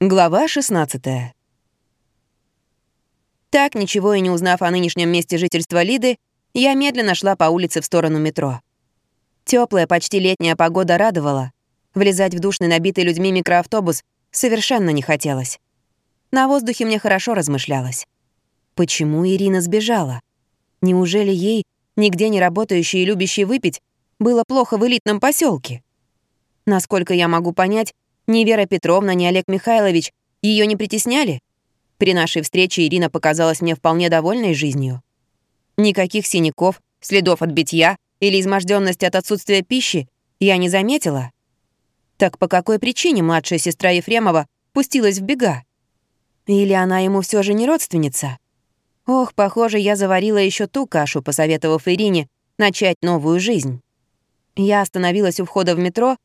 Глава 16 Так, ничего и не узнав о нынешнем месте жительства Лиды, я медленно шла по улице в сторону метро. Теплая, почти летняя погода радовала. Влезать в душный, набитый людьми микроавтобус совершенно не хотелось. На воздухе мне хорошо размышлялось. Почему Ирина сбежала? Неужели ей, нигде не работающей и любящей выпить, было плохо в элитном поселке? Насколько я могу понять, ни Вера Петровна, ни Олег Михайлович ее не притесняли. При нашей встрече Ирина показалась мне вполне довольной жизнью. Никаких синяков, следов от битья или изможденности от отсутствия пищи я не заметила. Так по какой причине младшая сестра Ефремова пустилась в бега? Или она ему все же не родственница? Ох, похоже, я заварила еще ту кашу, посоветовав Ирине начать новую жизнь. Я остановилась у входа в метро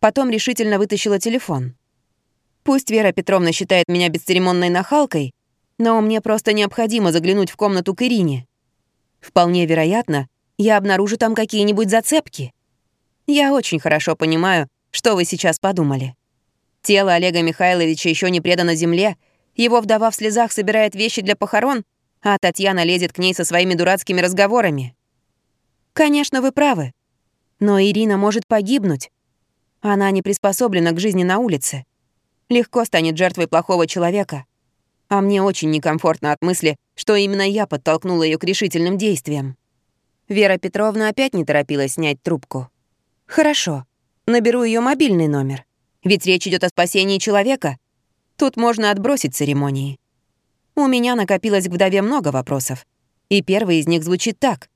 Потом решительно вытащила телефон. Пусть Вера Петровна считает меня бесцеремонной нахалкой, но мне просто необходимо заглянуть в комнату к Ирине. Вполне вероятно, я обнаружу там какие-нибудь зацепки. Я очень хорошо понимаю, что вы сейчас подумали. Тело Олега Михайловича еще не предано земле, его вдова в слезах собирает вещи для похорон, а Татьяна лезет к ней со своими дурацкими разговорами. Конечно, вы правы. Но Ирина может погибнуть, она не приспособлена к жизни на улице. Легко станет жертвой плохого человека. А мне очень некомфортно от мысли, что именно я подтолкнула ее к решительным действиям. Вера Петровна опять не торопилась снять трубку. «Хорошо. Наберу ее мобильный номер. Ведь речь идет о спасении человека. Тут можно отбросить церемонии. У меня накопилось к вдове много вопросов. И первый из них звучит так.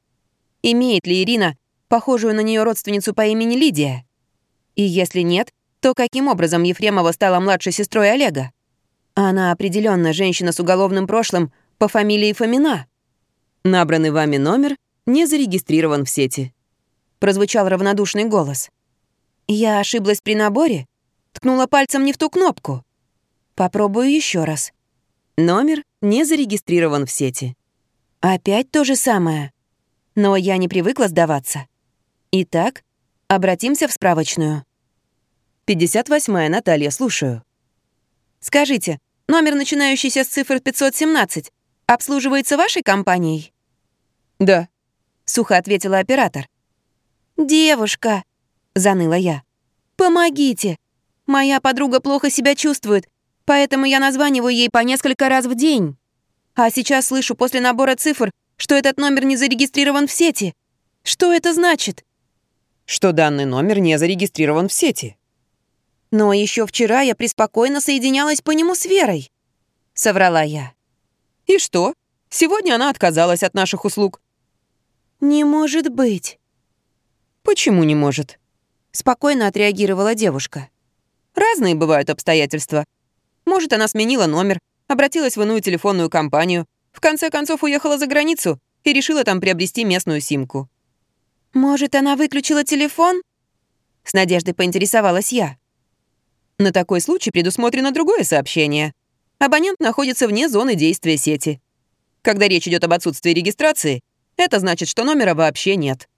Имеет ли Ирина похожую на нее родственницу по имени Лидия? И если нет, то каким образом Ефремова стала младшей сестрой Олега? Она определенно женщина с уголовным прошлым по фамилии Фомина. Набранный вами номер не зарегистрирован в сети. Прозвучал равнодушный голос. Я ошиблась при наборе? Ткнула пальцем не в ту кнопку. Попробую еще раз. Номер не зарегистрирован в сети. Опять то же самое. Но я не привыкла сдаваться. Итак, Обратимся в справочную. 58-я, Наталья, слушаю. Скажите, номер, начинающийся с цифр 517, обслуживается вашей компанией? Да. Сухо ответила оператор. «Девушка!» — заныла я. «Помогите! Моя подруга плохо себя чувствует, поэтому я названиваю ей по несколько раз в день. А сейчас слышу после набора цифр, что этот номер не зарегистрирован в сети. Что это значит?» что данный номер не зарегистрирован в сети. Но еще вчера я преспокойно соединялась по нему с Верой. Соврала я. И что? Сегодня она отказалась от наших услуг. Не может быть. Почему не может? Спокойно отреагировала девушка. Разные бывают обстоятельства. Может, она сменила номер, обратилась в иную телефонную компанию, в конце концов уехала за границу и решила там приобрести местную симку. «Может, она выключила телефон?» С надеждой поинтересовалась я. На такой случай предусмотрено другое сообщение. Абонент находится вне зоны действия сети. Когда речь идет об отсутствии регистрации, это значит, что номера вообще нет.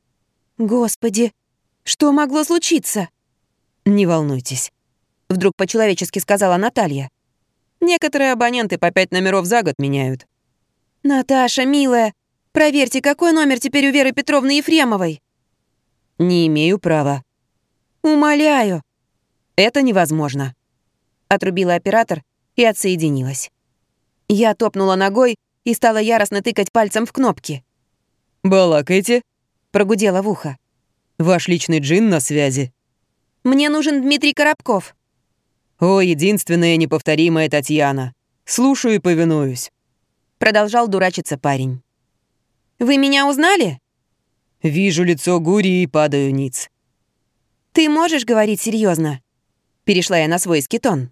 Господи, что могло случиться? Не волнуйтесь. Вдруг по-человечески сказала Наталья. Некоторые абоненты по пять номеров за год меняют. Наташа, милая, проверьте, какой номер теперь у Веры Петровны Ефремовой. Не имею права. Умоляю. Это невозможно. Отрубила оператор и отсоединилась. Я топнула ногой и стала яростно тыкать пальцем в кнопки. «Балакайте», — прогудела в ухо. «Ваш личный джин на связи». «Мне нужен Дмитрий Коробков». «О, единственная неповторимая Татьяна. Слушаю и повинуюсь», — продолжал дурачиться парень. «Вы меня узнали?» Вижу лицо Гури и падаю ниц. «Ты можешь говорить серьезно? Перешла я на свой скитон.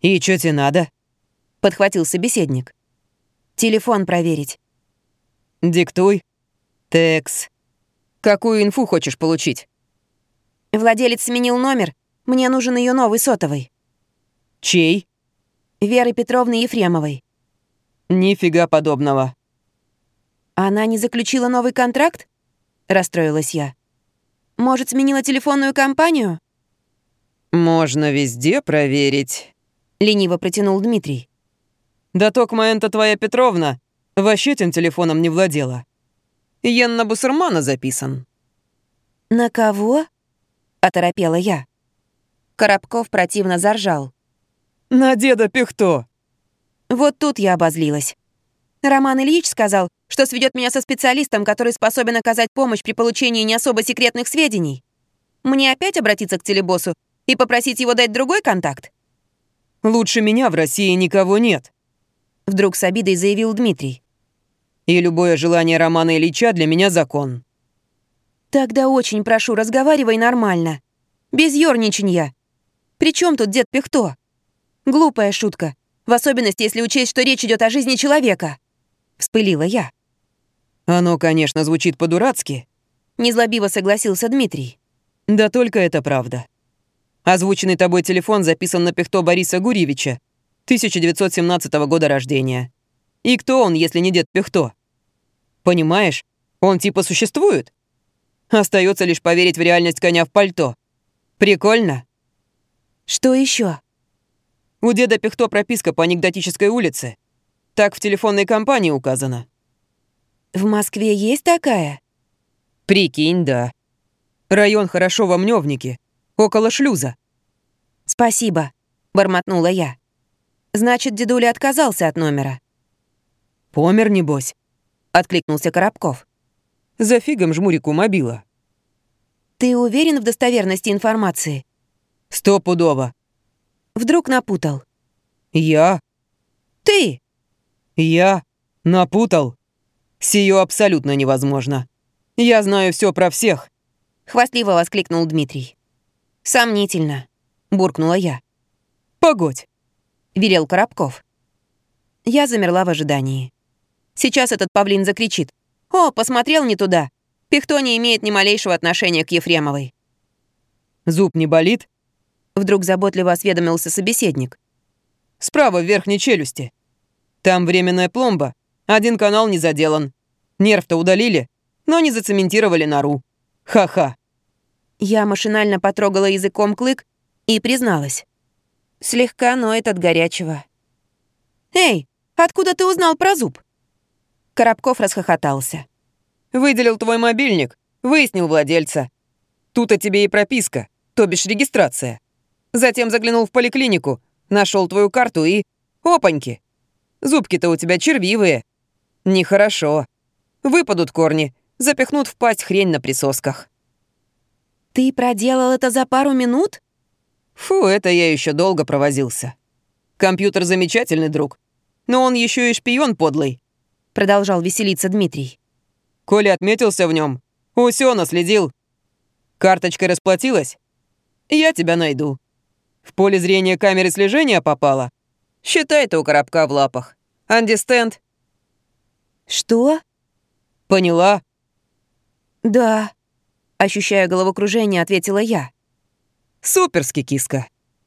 «И чё тебе надо?» — подхватил собеседник. «Телефон проверить». «Диктуй». «Текс». «Какую инфу хочешь получить?» «Владелец сменил номер. Мне нужен ее новый сотовый». «Чей?» «Веры Петровны Ефремовой». «Нифига подобного». «Она не заключила новый контракт?» расстроилась я. «Может, сменила телефонную компанию?» «Можно везде проверить. Лениво протянул Дмитрий. Да токма энта твоя Петровна вообще тем телефоном не владела. Ян на Бусурмана записан. На кого? Оторопела я. Коробков противно заржал. На деда Пихто. Вот тут я обозлилась. Роман Ильич сказал, что сведет меня со специалистом, который способен оказать помощь при получении не особо секретных сведений. Мне опять обратиться к телебоссу и попросить его дать другой контакт? Лучше меня в России никого нет. Вдруг с обидой заявил Дмитрий. И любое желание Романа Ильича для меня закон. Тогда очень прошу, разговаривай нормально. Без ёрничанья. При чем тут дед Пихто? Глупая шутка. В особенности, если учесть, что речь идет о жизни человека. Вспылила я. Оно, конечно, звучит по-дурацки. Незлобиво согласился Дмитрий. Да только это правда. Озвученный тобой телефон записан на Пихто Бориса Гурьевича, 1917 года рождения. И кто он, если не дед Пихто? Понимаешь, он типа существует? Остается лишь поверить в реальность коня в пальто. Прикольно? Что еще? У деда Пихто прописка по анекдотической улице. Так в телефонной компании указано. В Москве есть такая? Прикинь, да. Район хорошо во Мневнике, около шлюза. Спасибо, бормотнула я. Значит, дедуля отказался от номера. Помер, небось, откликнулся Коробков. За фигом жмурику мобила. Ты уверен в достоверности информации? Стопудово. Вдруг напутал. Я? Ты? Я? Напутал? Сие абсолютно невозможно. Я знаю все про всех. Хвастливо воскликнул Дмитрий. Сомнительно, буркнула я. Погодь. Велел Коробков. Я замерла в ожидании. Сейчас этот павлин закричит. «О, посмотрел не туда! Пихто не имеет ни малейшего отношения к Ефремовой». «Зуб не болит?» Вдруг заботливо осведомился собеседник. «Справа в верхней челюсти. Там временная пломба. Один канал не заделан. Нерв-то удалили, но не зацементировали нору. Ха-ха». Я машинально потрогала языком клык и призналась. Слегка ноет от горячего. «Эй, откуда ты узнал про зуб?» Коробков расхохотался. «Выделил твой мобильник, выяснил владельца. Тут о тебе и прописка, то бишь регистрация. Затем заглянул в поликлинику, нашел твою карту и... Опаньки! Зубки-то у тебя червивые. Нехорошо. Выпадут корни, запихнут в пасть хрень на присосках. «Ты проделал это за пару минут?» Фу, это я еще долго провозился. Компьютер замечательный друг, но он еще и шпион подлый. Продолжал веселиться Дмитрий. Коля отметился в нем, усё наследил. Карточкой расплатилась? Я тебя найду. В поле зрения камеры слежения попала? Считай ты у коробка в лапах. Андистенд. Что? Поняла? Да. Ощущая головокружение, ответила я. Суперски, киска.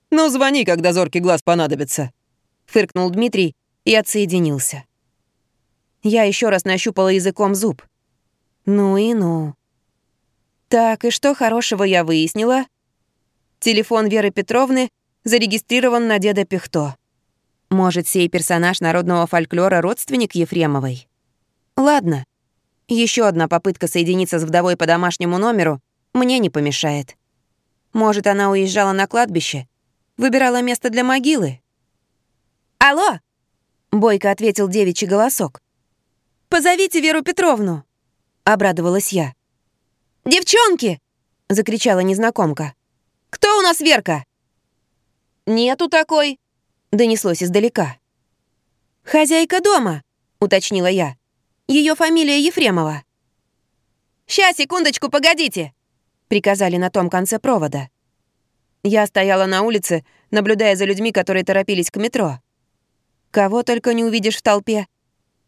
Ну, звони, когда зоркий глаз понадобится. Фыркнул Дмитрий и отсоединился. Я еще раз нащупала языком зуб. Ну и ну. Так, и что хорошего я выяснила? Телефон Веры Петровны зарегистрирован на деда Пихто. Может, сей персонаж народного фольклора родственник Ефремовой? Ладно. Еще одна попытка соединиться с вдовой по домашнему номеру мне не помешает. Может, она уезжала на кладбище? Выбирала место для могилы? «Алло!» — бойко ответил девичий голосок. «Позовите Веру Петровну!» — обрадовалась я. «Девчонки!» — закричала незнакомка. «Кто у нас Верка?» «Нету такой!» — донеслось издалека. «Хозяйка дома!» — уточнила я. Ее фамилия Ефремова». «Ща, секундочку, погодите!» — приказали на том конце провода. Я стояла на улице, наблюдая за людьми, которые торопились к метро. Кого только не увидишь в толпе.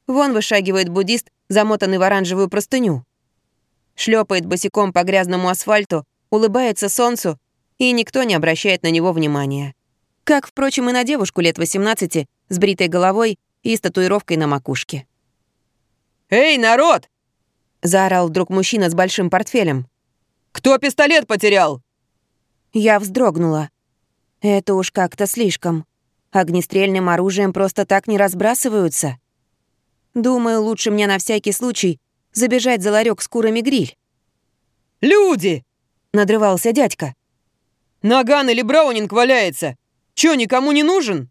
Вон вышагивает буддист, замотанный в оранжевую простыню. Шлепает босиком по грязному асфальту, улыбается солнцу, и никто не обращает на него внимания. Как, впрочем, и на девушку лет 18 с бритой головой и с татуировкой на макушке. «Эй, народ!» — заорал вдруг мужчина с большим портфелем. Кто пистолет потерял?» Я вздрогнула. Это уж как-то слишком. Огнестрельным оружием просто так не разбрасываются. Думаю, лучше мне на всякий случай забежать за ларек с курами гриль. «Люди!» — надрывался дядька. «Наган или Браунинг валяется! Чё, никому не нужен?»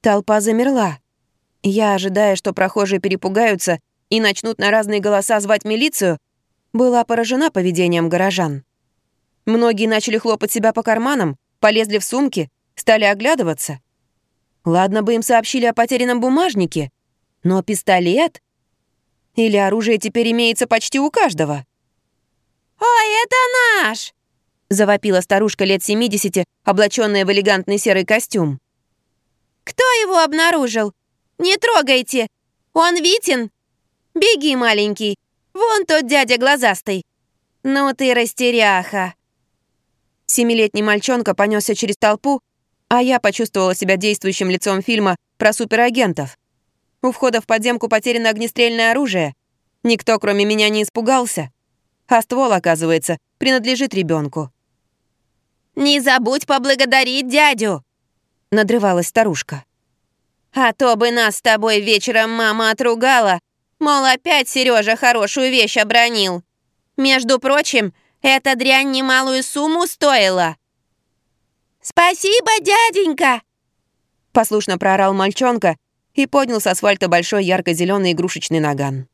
Толпа замерла. Я, ожидая, что прохожие перепугаются и начнут на разные голоса звать милицию, была поражена поведением горожан. Многие начали хлопать себя по карманам, полезли в сумки, стали оглядываться. Ладно бы им сообщили о потерянном бумажнике, но пистолет? Или оружие теперь имеется почти у каждого? «Ой, это наш!» — завопила старушка лет 70, облаченная в элегантный серый костюм. «Кто его обнаружил? Не трогайте! Он Витин! Беги, маленький! Вон тот дядя глазастый! Ну ты растеряха!» Семилетний мальчонка понесся через толпу, а я почувствовала себя действующим лицом фильма про суперагентов. У входа в подземку потеряно огнестрельное оружие. Никто, кроме меня, не испугался. А ствол, оказывается, принадлежит ребенку. «Не забудь поблагодарить дядю!» — надрывалась старушка. «А то бы нас с тобой вечером мама отругала, мол, опять Сережа хорошую вещь обронил. Между прочим, эта дрянь немалую сумму стоила». «Спасибо, дяденька!» Послушно проорал мальчонка и поднял с асфальта большой ярко зеленый игрушечный наган.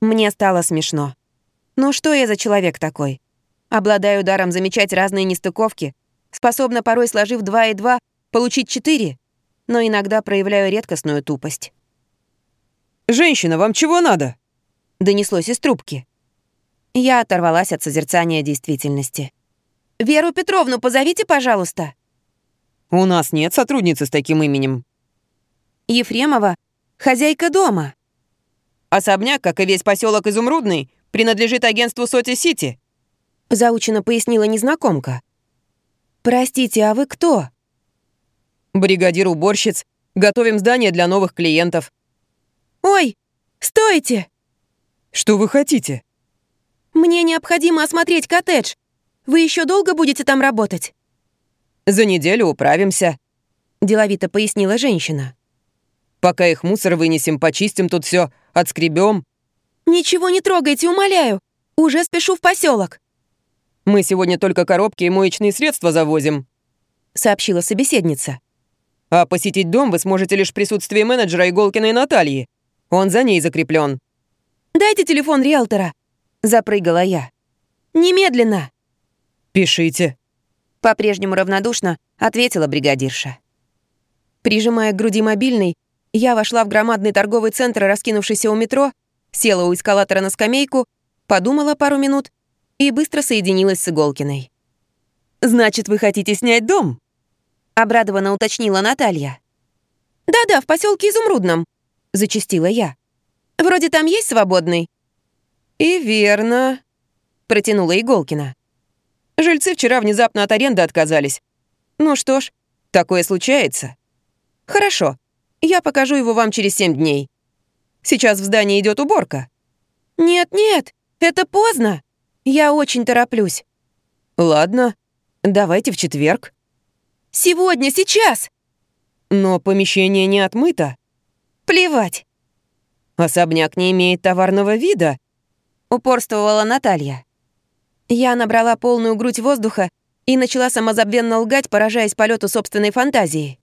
Мне стало смешно. Ну что я за человек такой? Обладаю даром замечать разные нестыковки, способна порой, сложив два и два, получить четыре, но иногда проявляю редкостную тупость. «Женщина, вам чего надо?» — донеслось из трубки. Я оторвалась от созерцания действительности. «Веру Петровну позовите, пожалуйста». «У нас нет сотрудницы с таким именем». «Ефремова — хозяйка дома». «Особняк, как и весь поселок Изумрудный, принадлежит агентству Соти-Сити», — заучено пояснила незнакомка. «Простите, а вы кто?» «Бригадир уборщиц. Готовим здание для новых клиентов». «Ой, стойте!» «Что вы хотите?» «Мне необходимо осмотреть коттедж. Вы еще долго будете там работать?» «За неделю управимся», — деловито пояснила женщина. «Пока их мусор вынесем, почистим тут все, отскребем. «Ничего не трогайте, умоляю. Уже спешу в поселок. «Мы сегодня только коробки и моечные средства завозим», — сообщила собеседница. «А посетить дом вы сможете лишь в присутствии менеджера Иголкиной Натальи. Он за ней закреплен. «Дайте телефон риэлтора», — запрыгала я. «Немедленно». «Пишите». По-прежнему равнодушно ответила бригадирша. Прижимая к груди мобильный, я вошла в громадный торговый центр, раскинувшийся у метро, села у эскалатора на скамейку, подумала пару минут и быстро соединилась с Иголкиной. «Значит, вы хотите снять дом?» — обрадованно уточнила Наталья. «Да-да, в поселке Изумрудном», — зачастила я. «Вроде там есть свободный». «И верно», — протянула Иголкина. «Жильцы вчера внезапно от аренды отказались. Ну что ж, такое случается. Хорошо, я покажу его вам через семь дней. Сейчас в здании идет уборка». «Нет-нет, это поздно. Я очень тороплюсь». «Ладно, давайте в четверг». «Сегодня, сейчас!» «Но помещение не отмыто». «Плевать». «Особняк не имеет товарного вида», — упорствовала Наталья. Я набрала полную грудь воздуха и начала самозабвенно лгать, поражаясь полету собственной фантазии.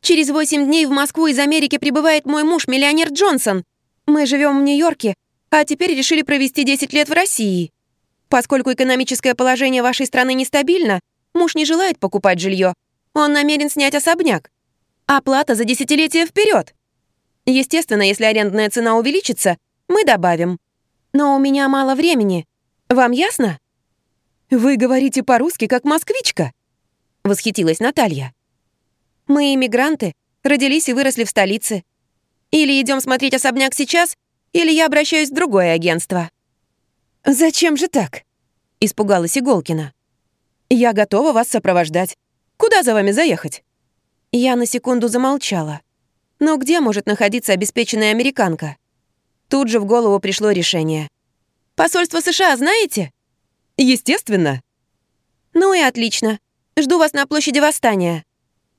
Через восемь дней в Москву из Америки прибывает мой муж, миллионер Джонсон. Мы живем в Нью-Йорке, а теперь решили провести 10 лет в России. Поскольку экономическое положение вашей страны нестабильно, муж не желает покупать жилье. Он намерен снять особняк. Оплата за десятилетие вперед. Естественно, если арендная цена увеличится, мы добавим. Но у меня мало времени. Вам ясно? Вы говорите по-русски, как москвичка, восхитилась Наталья. Мы иммигранты, родились и выросли в столице. Или идем смотреть особняк сейчас, или я обращаюсь в другое агентство». «Зачем же так?» — испугалась Иголкина. «Я готова вас сопровождать. Куда за вами заехать?» Я на секунду замолчала. Но где может находиться обеспеченная американка? Тут же в голову пришло решение. «Посольство США знаете?» «Естественно». «Ну и отлично. Жду вас на площади Восстания».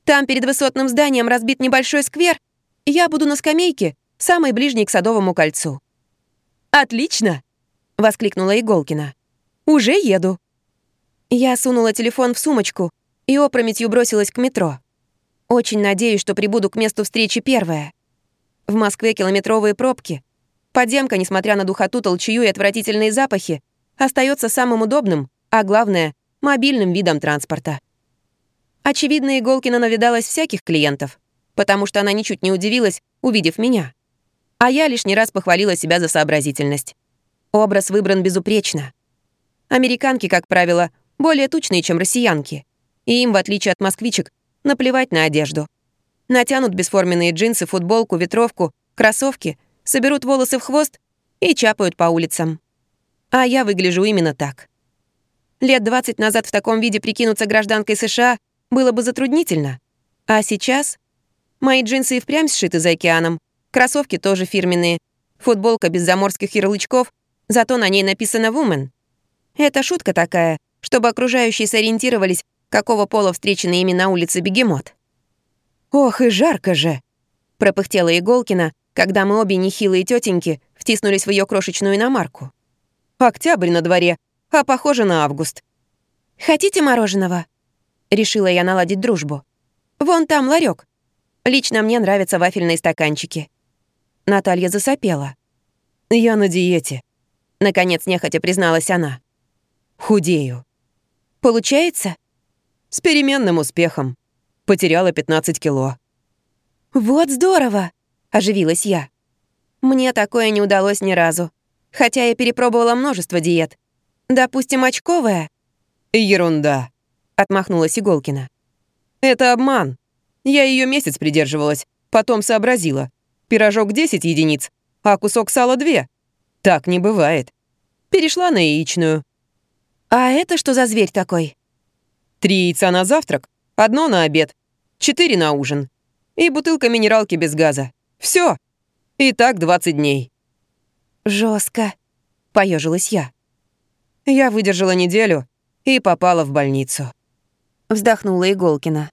Там перед высотным зданием разбит небольшой сквер. Я буду на скамейке, самой ближней к Садовому кольцу». «Отлично!» — воскликнула Иголкина. «Уже еду». Я сунула телефон в сумочку и опрометью бросилась к метро. Очень надеюсь, что прибуду к месту встречи первая. В Москве километровые пробки. Подземка, несмотря на духоту, толчую и отвратительные запахи, остается самым удобным, а главное — мобильным видом транспорта. Очевидно, Иголкина навидалась всяких клиентов, потому что она ничуть не удивилась, увидев меня. А я лишний раз похвалила себя за сообразительность. Образ выбран безупречно. Американки, как правило, более тучные, чем россиянки. И им, в отличие от москвичек, наплевать на одежду. Натянут бесформенные джинсы, футболку, ветровку, кроссовки, соберут волосы в хвост и чапают по улицам. А я выгляжу именно так. Лет 20 назад в таком виде прикинуться гражданкой США было бы затруднительно. А сейчас мои джинсы и впрямь сшиты за океаном, кроссовки тоже фирменные, футболка без заморских ярлычков, зато на ней написано «Woman». Это шутка такая, чтобы окружающие сориентировались, какого пола встреченный ими на улице бегемот. «Ох, и жарко же!» — пропыхтела Иголкина, когда мы обе нехилые тетеньки втиснулись в ее крошечную иномарку. «Октябрь на дворе, а похоже на август». «Хотите мороженого?» — решила я наладить дружбу. «Вон там ларек. Лично мне нравятся вафельные стаканчики». Наталья засопела. «Я на диете», — наконец нехотя призналась она. «Худею». «Получается?» «С переменным успехом. Потеряла 15 кило». «Вот здорово!» — оживилась я. Мне такое не удалось ни разу. Хотя я перепробовала множество диет. Допустим, очковая. «Ерунда», — отмахнулась Иголкина. «Это обман. Я ее месяц придерживалась, потом сообразила. Пирожок 10 единиц, а кусок сала 2. Так не бывает. Перешла на яичную». «А это что за зверь такой?» «Три яйца на завтрак, Одно на обед, четыре на ужин. И бутылка минералки без газа. Все. И так 20 дней. Жестко, поежилась я. Я выдержала неделю и попала в больницу. Вздохнула Иголкина.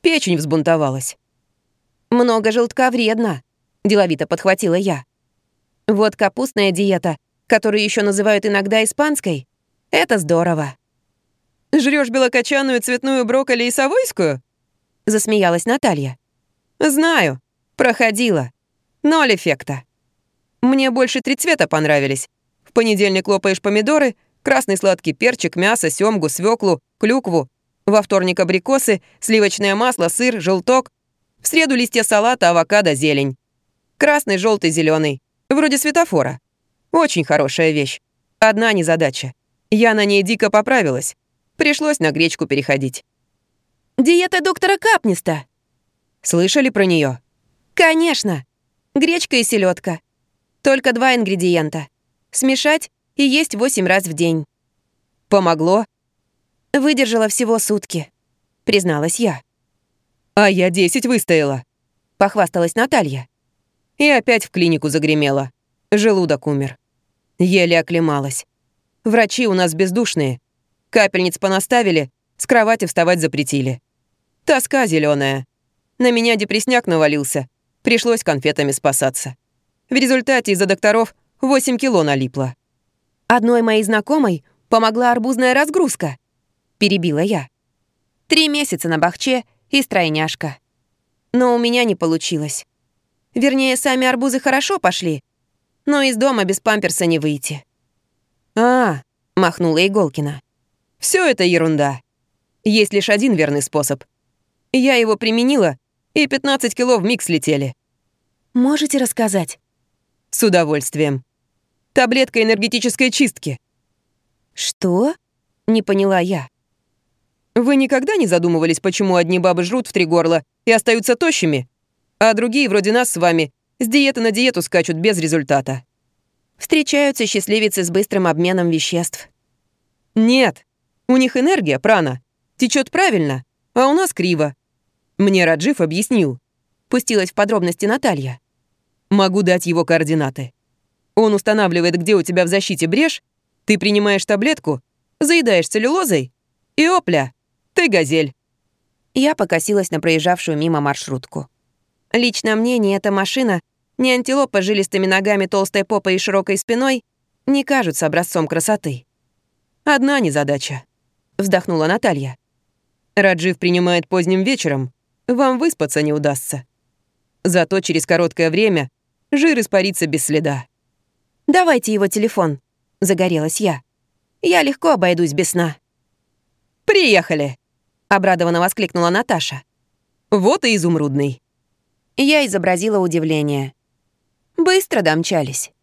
Печень взбунтовалась. Много желтка вредно, деловито подхватила я. Вот капустная диета, которую еще называют иногда испанской, это здорово. Жрешь белокочанную цветную брокколи и совойскую?» — засмеялась Наталья. «Знаю. Проходила. Ноль эффекта. Мне больше три цвета понравились. В понедельник лопаешь помидоры, красный сладкий перчик, мясо, семгу, свеклу, клюкву. Во вторник абрикосы, сливочное масло, сыр, желток. В среду листья салата, авокадо, зелень. Красный, желтый, зеленый. Вроде светофора. Очень хорошая вещь. Одна незадача. Я на ней дико поправилась. Пришлось на гречку переходить. «Диета доктора Капниста!» Слышали про нее? «Конечно! Гречка и селедка. Только два ингредиента. Смешать и есть восемь раз в день». «Помогло?» «Выдержала всего сутки», — призналась я. «А я десять выстояла», — похвасталась Наталья. И опять в клинику загремела. Желудок умер. Еле оклемалась. Врачи у нас бездушные. Капельниц понаставили, с кровати вставать запретили. Тоска зеленая. На меня депресняк навалился. Пришлось конфетами спасаться. В результате из-за докторов 8 кило налипло. «Одной моей знакомой помогла арбузная разгрузка», — перебила я. «Три месяца на бахче и стройняшка. Но у меня не получилось. Вернее, сами арбузы хорошо пошли, но из дома без памперса не выйти». «А», — махнула Иголкина. Все это ерунда. Есть лишь один верный способ. Я его применила, и 15 кило в миг слетели. Можете рассказать? С удовольствием. Таблетка энергетической чистки. Что? Не поняла я. Вы никогда не задумывались, почему одни бабы жрут в три горла и остаются тощими, а другие, вроде нас с вами, с диеты на диету скачут без результата? Встречаются счастливицы с быстрым обменом веществ. Нет, у них энергия, прана, течет правильно, а у нас криво. Мне Раджив объяснил. Пустилась в подробности Наталья. Могу дать его координаты. Он устанавливает, где у тебя в защите брешь, ты принимаешь таблетку, заедаешь целлюлозой, и опля, ты газель. Я покосилась на проезжавшую мимо маршрутку. Лично мне ни эта машина, ни антилопа с жилистыми ногами, толстой попой и широкой спиной не кажутся образцом красоты. «Одна незадача», — вздохнула Наталья. «Раджив принимает поздним вечером, вам выспаться не удастся. Зато через короткое время жир испарится без следа». «Давайте его телефон», — загорелась я. «Я легко обойдусь без сна». «Приехали!» — обрадованно воскликнула Наташа. «Вот и изумрудный». Я изобразила удивление. Быстро домчались.